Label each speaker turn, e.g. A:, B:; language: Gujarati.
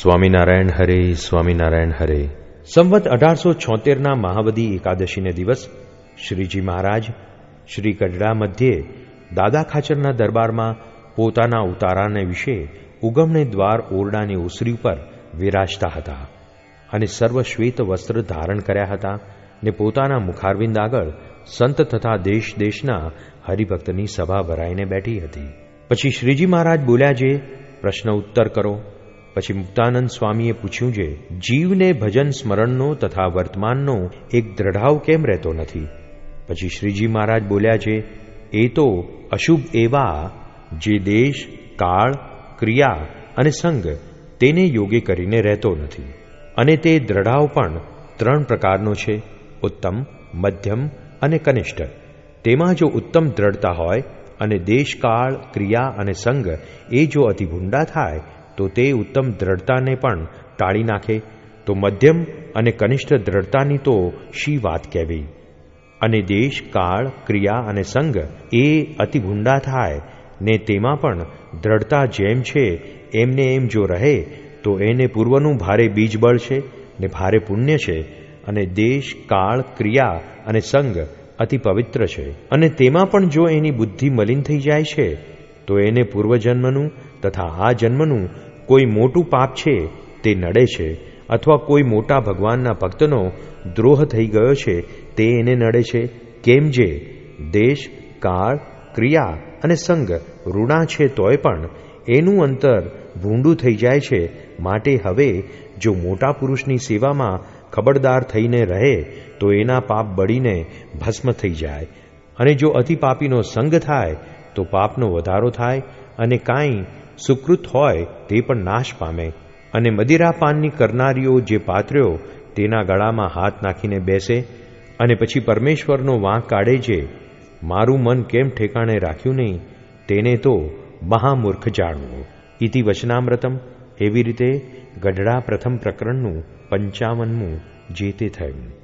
A: સ્વામિનારાયણ હરે સ્વામિનારાયણ હરે. સંવત અઢારસો છોતેરના મહાવદી એકાદશીને દિવસ શ્રીજી મહારાજ શ્રી ગઢડા મધ્યે દાદા ખાચરના દરબારમાં પોતાના ઉતારાને વિશે ઉગમને દ્વાર ઓરડાની ઓસરી ઉપર વિરાજતા હતા અને સર્વ શ્વેત વસ્ત્ર ધારણ કર્યા હતા ને પોતાના મુખારવિંદ આગળ સંત તથા દેશ દેશના હરિભક્તની સભા ભરાઈને બેઠી હતી. પછી શ્રીજી મહારાજ બોલ્યા, જે પ્રશ્ન ઉત્તર કરો. પછી મુક્તાનંદ સ્વામીએ પૂછ્યું છે જીવને ભજન સ્મરણનો તથા વર્તમાનનો એક દ્રઢાવ કેમ રહેતો નથી? પછી શ્રીજી મહારાજ બોલ્યા છે, એ તો અશુભ એવા જે દેશ, કાળ, ક્રિયા અને સંગ તેને યોગે કરીને રહેતો નથી. અને તે દ્રઢાવ પણ ત્રણ પ્રકારનો છે, ઉત્તમ, મધ્યમ અને કનિષ્ઠ. તેમાં જો ઉત્તમ દ્રઢતા હોય અને દેશકાળ ક્રિયા અને સંગ એ જો અતિ ભૂંડા થાય તો તે ઉત્તમ દ્રઢતાને પણ ટાળી નાખે. તો મધ્યમ અને કનિષ્ઠ દ્રઢતાની તો શી વાત કહેવી? અને દેશ, કાળ, ક્રિયા અને સંગ એ અતિ ભૂંડા થાય, ને તેમાં પણ દ્રઢતા જેમ છે, એમને એમ જો રહે, તો એને પૂર્વનું ભારે બીજબળ છે, ને ભારે પુણ્ય છે, અને દેશ, કાળ, ક્રિયા અને સંગ અતિ પવિત્ર છે. અને તેમાં પણ જો એની બુદ્ધિ મલિન થઈ જાય છે, તો એને પૂર્વજન્મનું તથા આ જન્મનું કોઈ મોટું પાપ છે તે નડે છે, અથવા કોઈ મોટા ભગવાનના ભક્તનો દ્રોહ થઈ ગયો છે તે એને નડે છે? કેમ જે? દેશ, કાળ, ક્રિયા અને સંગ ઋણા છે તોય પણ એનું અંતર ભૂંડું થઈ જાય છે. માટે હવે જો મોટા પુરુષની સેવામાં ખબરદાર થઈને રહે, તો એના પાપ બળીને ભસ્મ થઈ જાય. અને જો અતિ પાપીનો સંગ થાય, તો પાપનો વધારો થાય અને કાંઈ સુકૃત હોય તે પણ નાશ પામે. અને મદિરાપાનની કરનારીઓ જે પાત્ર્યો તેના ગળામાં હાથ નાખીને બેસે અને પછી પરમેશ્વરનો વાંક કાઢે છે, મારું મન કેમ ઠેકાણે રાખ્યું નહીં? તેને તો મહામૂર્ખ જાણવું. ઇતિ વચનામૃતમ. એવી રીતે ગઢડા પ્રથમ પ્રકરણનું પંચાવનમું જે તે થયું.